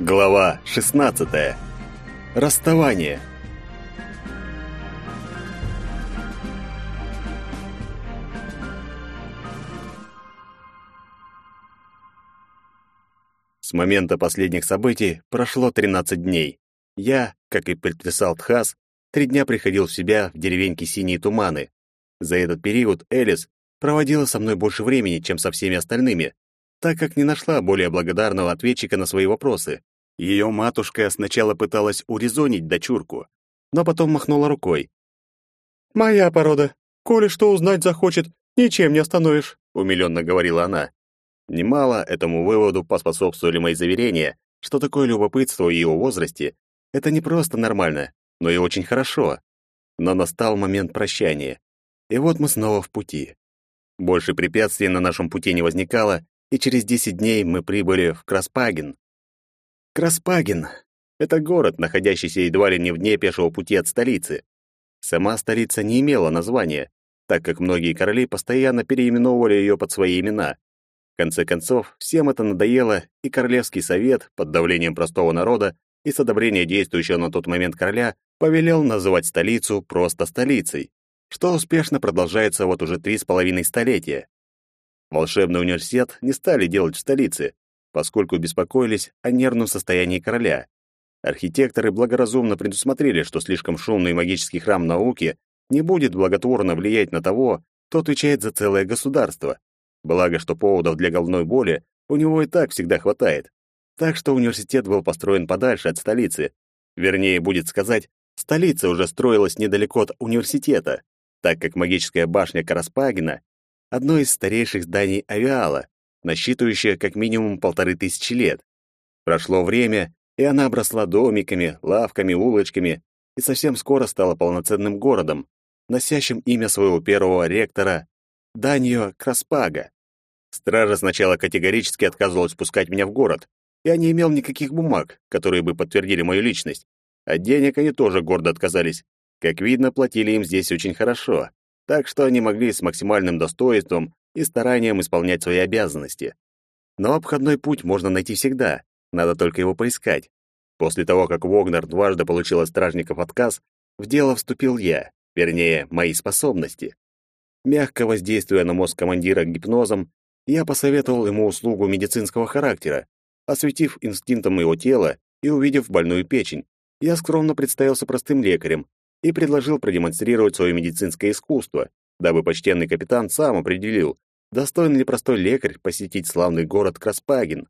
Глава 16. Расставание. С момента последних событий прошло 13 дней. Я, как и предписал Тхас, три дня приходил в себя в деревеньке Синие Туманы. За этот период Элис проводила со мной больше времени, чем со всеми остальными, так как не нашла более благодарного ответчика на свои вопросы. Ее матушка сначала пыталась урезонить дочурку, но потом махнула рукой. «Моя порода. Коли что узнать захочет, ничем не остановишь», — умилённо говорила она. Немало этому выводу поспособствовали мои заверения, что такое любопытство в ее возрасте — это не просто нормально, но и очень хорошо. Но настал момент прощания. И вот мы снова в пути. Больше препятствий на нашем пути не возникало, и через 10 дней мы прибыли в Краспаген. Краспаген — это город, находящийся едва ли не в дне пешего пути от столицы. Сама столица не имела названия, так как многие короли постоянно переименовывали ее под свои имена. В конце концов, всем это надоело, и Королевский совет, под давлением простого народа и с одобрения действующего на тот момент короля, повелел называть столицу просто столицей, что успешно продолжается вот уже три с половиной столетия. Волшебный университет не стали делать в столице, поскольку беспокоились о нервном состоянии короля. Архитекторы благоразумно предусмотрели, что слишком шумный магический храм науки не будет благотворно влиять на того, кто отвечает за целое государство. Благо, что поводов для головной боли у него и так всегда хватает. Так что университет был построен подальше от столицы. Вернее, будет сказать, столица уже строилась недалеко от университета, так как магическая башня Караспагина — одно из старейших зданий авиала, насчитывающая как минимум полторы тысячи лет. Прошло время, и она обросла домиками, лавками, улочками и совсем скоро стала полноценным городом, носящим имя своего первого ректора Данио Краспага. Стража сначала категорически отказывалась пускать меня в город. Я не имел никаких бумаг, которые бы подтвердили мою личность. А денег они тоже гордо отказались. Как видно, платили им здесь очень хорошо, так что они могли с максимальным достоинством и старанием исполнять свои обязанности. Но обходной путь можно найти всегда, надо только его поискать. После того, как Вогнер дважды получил от стражников отказ, в дело вступил я, вернее, мои способности. Мягко воздействуя на мозг командира гипнозом, я посоветовал ему услугу медицинского характера, осветив инстинктом его тела и увидев больную печень. Я скромно представился простым лекарем и предложил продемонстрировать свое медицинское искусство, дабы почтенный капитан сам определил, достоин ли простой лекарь посетить славный город Краспаген.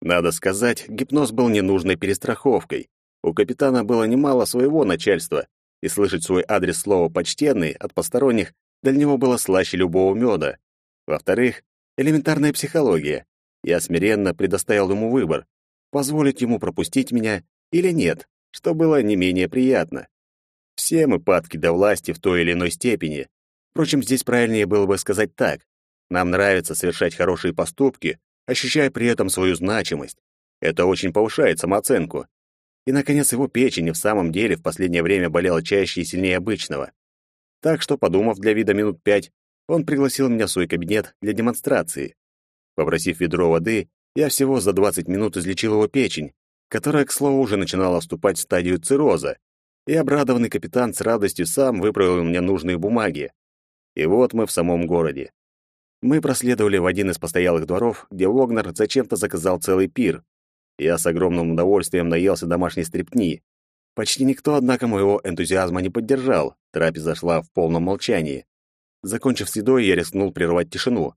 Надо сказать, гипноз был ненужной перестраховкой. У капитана было немало своего начальства, и слышать свой адрес слова «почтенный» от посторонних для него было слаще любого меда. Во-вторых, элементарная психология. Я смиренно предоставил ему выбор, позволить ему пропустить меня или нет, что было не менее приятно. Все мы падки до власти в той или иной степени, Впрочем, здесь правильнее было бы сказать так. Нам нравится совершать хорошие поступки, ощущая при этом свою значимость. Это очень повышает самооценку. И, наконец, его печень в самом деле в последнее время болела чаще и сильнее обычного. Так что, подумав для вида минут пять, он пригласил меня в свой кабинет для демонстрации. Попросив ведро воды, я всего за 20 минут излечил его печень, которая, к слову, уже начинала вступать в стадию цирроза, и обрадованный капитан с радостью сам выправил мне нужные бумаги. И вот мы в самом городе. Мы проследовали в один из постоялых дворов, где Вогнер зачем-то заказал целый пир. Я с огромным удовольствием наелся домашней стрепни. Почти никто, однако, моего энтузиазма не поддержал. Трапеза шла в полном молчании. Закончив с едой, я рискнул прервать тишину.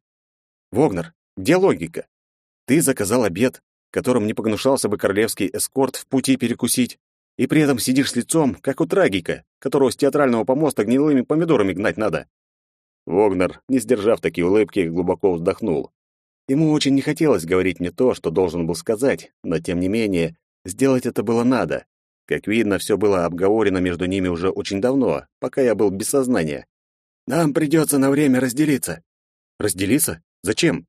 «Вогнер, где логика? Ты заказал обед, которым не погнушался бы королевский эскорт в пути перекусить, и при этом сидишь с лицом, как у трагика, которого с театрального помоста гнилыми помидорами гнать надо. Вогнер, не сдержав такие улыбки, глубоко вздохнул. Ему очень не хотелось говорить мне то, что должен был сказать, но тем не менее, сделать это было надо. Как видно, все было обговорено между ними уже очень давно, пока я был без сознания. Нам придется на время разделиться. Разделиться? Зачем?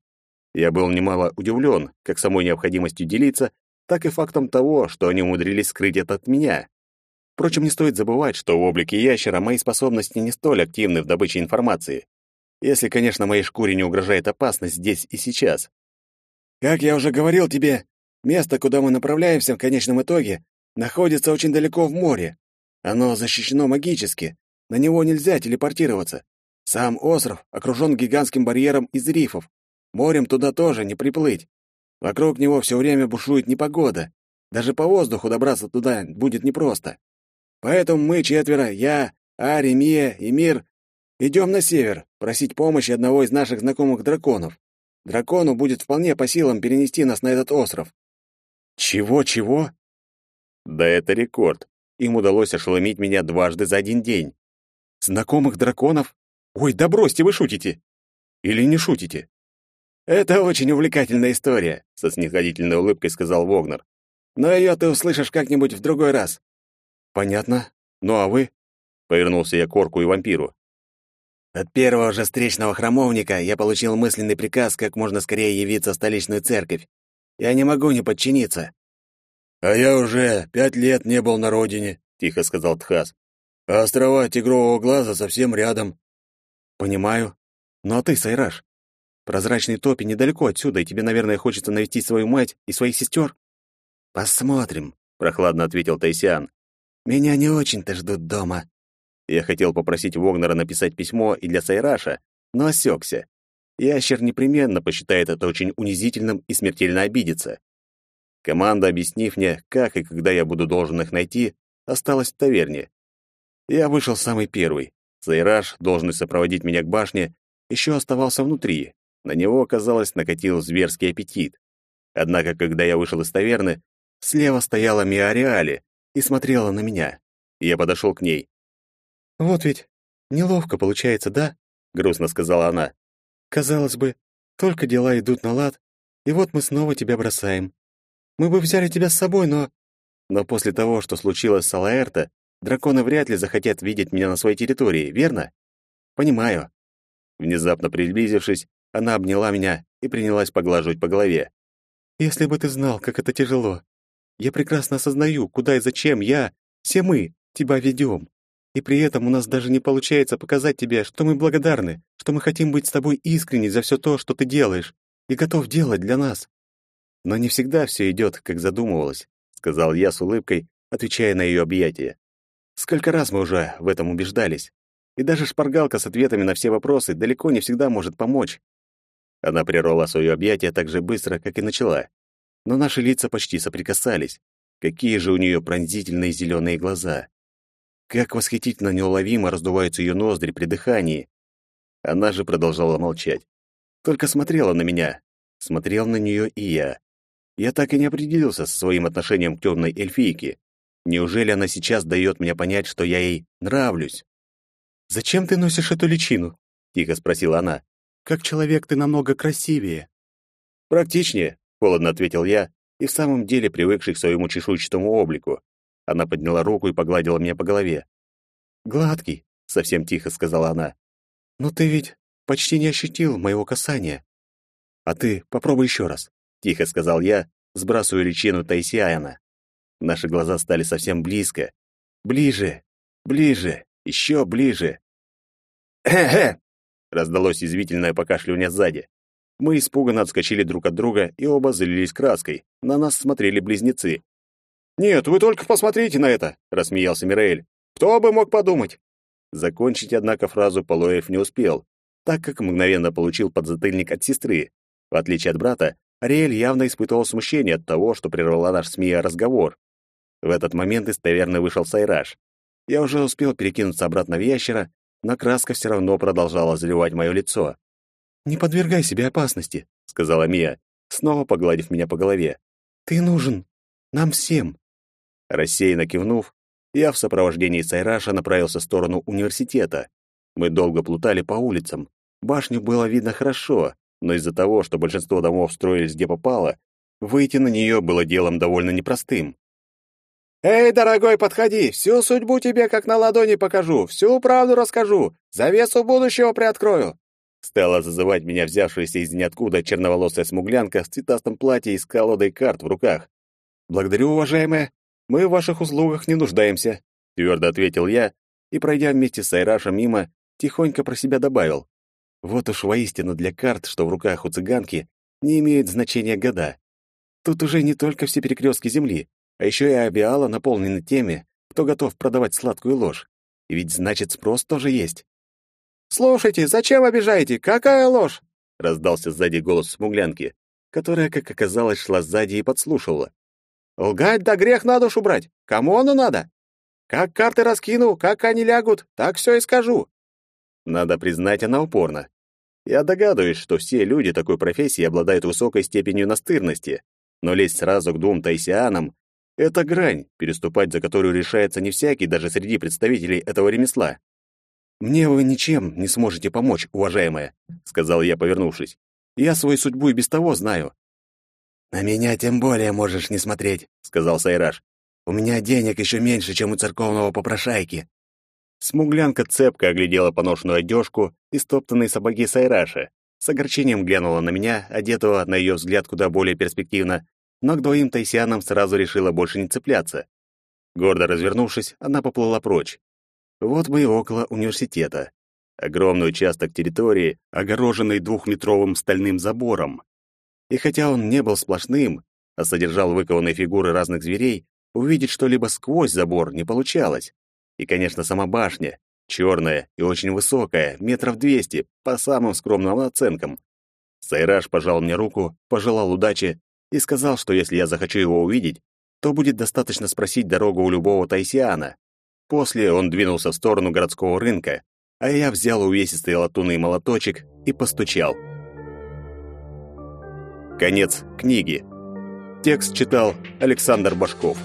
Я был немало удивлен, как самой необходимостью делиться, так и фактом того, что они умудрились скрыть это от меня. Впрочем, не стоит забывать, что в облике ящера мои способности не столь активны в добыче информации. Если, конечно, моей шкуре не угрожает опасность здесь и сейчас. Как я уже говорил тебе, Место, куда мы направляемся в конечном итоге, находится очень далеко в море. Оно защищено магически, на него нельзя телепортироваться. Сам остров окружен гигантским барьером из рифов. Морем туда тоже не приплыть. Вокруг него все время бушует непогода. Даже по воздуху добраться туда будет непросто. Поэтому мы четверо, я, Ари, Мия и Мир, идем на север просить помощи одного из наших знакомых драконов. Дракону будет вполне по силам перенести нас на этот остров. Чего-чего? Да это рекорд. Им удалось ошеломить меня дважды за один день. Знакомых драконов? Ой, да бросьте, вы шутите. Или не шутите? Это очень увлекательная история, со снисходительной улыбкой сказал Вогнер. Но ее ты услышишь как-нибудь в другой раз. Понятно. Ну а вы? Повернулся я к орку и вампиру. От первого же встречного храмовника я получил мысленный приказ как можно скорее явиться в столичную церковь. Я не могу не подчиниться. А я уже пять лет не был на родине, тихо сказал Тхас. А острова Тигрового глаза совсем рядом. Понимаю. Ну а ты, Сайраш, прозрачный топи недалеко отсюда, и тебе, наверное, хочется навестить свою мать и своих сестер? Посмотрим, прохладно ответил Тайсиан. Меня не очень-то ждут дома. Я хотел попросить Вогнера написать письмо и для Сайраша, но осекся. Ящер непременно посчитает это очень унизительным и смертельно обидится. Команда, объяснив мне, как и когда я буду должен их найти, осталась в таверне. Я вышел самый первый. Сайраш, должный сопроводить меня к башне, еще оставался внутри. На него, казалось, накатил зверский аппетит. Однако, когда я вышел из таверны, слева стояла Миариали и смотрела на меня. Я подошел к ней. «Вот ведь неловко получается, да?» — грустно сказала она. «Казалось бы, только дела идут на лад, и вот мы снова тебя бросаем. Мы бы взяли тебя с собой, но...» «Но после того, что случилось с Алаэрто, драконы вряд ли захотят видеть меня на своей территории, верно?» «Понимаю». Внезапно приблизившись, она обняла меня и принялась поглаживать по голове. «Если бы ты знал, как это тяжело. Я прекрасно осознаю, куда и зачем я, все мы, тебя ведем. И при этом у нас даже не получается показать тебе, что мы благодарны, что мы хотим быть с тобой искренни за все то, что ты делаешь, и готов делать для нас. Но не всегда все идет, как задумывалось, сказал я с улыбкой, отвечая на ее объятия. Сколько раз мы уже в этом убеждались. И даже шпаргалка с ответами на все вопросы далеко не всегда может помочь. Она прервала свое объятие так же быстро, как и начала. Но наши лица почти соприкасались. Какие же у нее пронзительные зеленые глаза. Как восхитительно неуловимо раздуваются ее ноздри при дыхании. Она же продолжала молчать. Только смотрела на меня. Смотрел на нее и я. Я так и не определился со своим отношением к темной эльфийке. Неужели она сейчас дает мне понять, что я ей нравлюсь? «Зачем ты носишь эту личину?» — тихо спросила она. «Как человек ты намного красивее». «Практичнее», — холодно ответил я, и в самом деле привыкший к своему чешуйчатому облику. Она подняла руку и погладила меня по голове. «Гладкий», — совсем тихо сказала она. «Но ты ведь почти не ощутил моего касания». «А ты попробуй еще раз», — тихо сказал я, сбрасывая личину Тайсиана. Наши глаза стали совсем близко. Ближе, ближе, еще ближе. «Хе-хе!» — раздалось извительное покашливание сзади. Мы испуганно отскочили друг от друга и оба залились краской. На нас смотрели близнецы. «Нет, вы только посмотрите на это!» — рассмеялся Мираэль. «Кто бы мог подумать?» Закончить, однако, фразу Полуэльф не успел, так как мгновенно получил подзатыльник от сестры. В отличие от брата, Ариэль явно испытывал смущение от того, что прервала наш СМИ разговор. В этот момент из таверны вышел Сайраж. Я уже успел перекинуться обратно в ящера, но краска все равно продолжала заливать мое лицо. «Не подвергай себе опасности», — сказала Мия, снова погладив меня по голове. «Ты нужен. Нам всем. Рассеянно кивнув, я в сопровождении Сайраша направился в сторону университета. Мы долго плутали по улицам. Башню было видно хорошо, но из-за того, что большинство домов строились где попало, выйти на нее было делом довольно непростым. «Эй, дорогой, подходи! Всю судьбу тебе как на ладони покажу, всю правду расскажу, завесу будущего приоткрою!» Стала зазывать меня взявшаяся из ниоткуда черноволосая смуглянка в цветастом платье и с колодой карт в руках. «Благодарю, уважаемая!» Мы в ваших услугах не нуждаемся, твердо ответил я и, пройдя вместе с Айрашем мимо, тихонько про себя добавил: вот уж воистину для карт, что в руках у цыганки, не имеет значения года. Тут уже не только все перекрестки земли, а еще и авиала наполнены теми, кто готов продавать сладкую ложь. И ведь значит спрос тоже есть. «Слушайте, зачем обижаете? Какая ложь?» — раздался сзади голос смуглянки, которая, как оказалось, шла сзади и подслушивала. «Лгать да грех на душу брать. Кому оно надо? Как карты раскину, как они лягут, так все и скажу». Надо признать, она упорна. Я догадываюсь, что все люди такой профессии обладают высокой степенью настырности, но лезть сразу к двум тайсианам — это грань, переступать за которую решается не всякий даже среди представителей этого ремесла. «Мне вы ничем не сможете помочь, уважаемая», — сказал я, повернувшись. «Я свою судьбу и без того знаю». «На меня тем более можешь не смотреть», — сказал Сайраж. «У меня денег еще меньше, чем у церковного попрошайки». Смуглянка цепко оглядела поношенную одежку и стоптанные сапоги Сайраша, с огорчением глянула на меня, одетого, на ее взгляд, куда более перспективно, но к двоим тайсианам сразу решила больше не цепляться. Гордо развернувшись, она поплыла прочь. Вот мы и около университета. Огромный участок территории, огороженный двухметровым стальным забором. И хотя он не был сплошным, а содержал выкованные фигуры разных зверей, увидеть что-либо сквозь забор не получалось. И, конечно, сама башня, черная и очень высокая, метров двести, по самым скромным оценкам. Сайраж пожал мне руку, пожелал удачи и сказал, что если я захочу его увидеть, то будет достаточно спросить дорогу у любого тайсиана. После он двинулся в сторону городского рынка, а я взял увесистый латунный молоточек и постучал. Конец книги. Текст читал Александр Башков.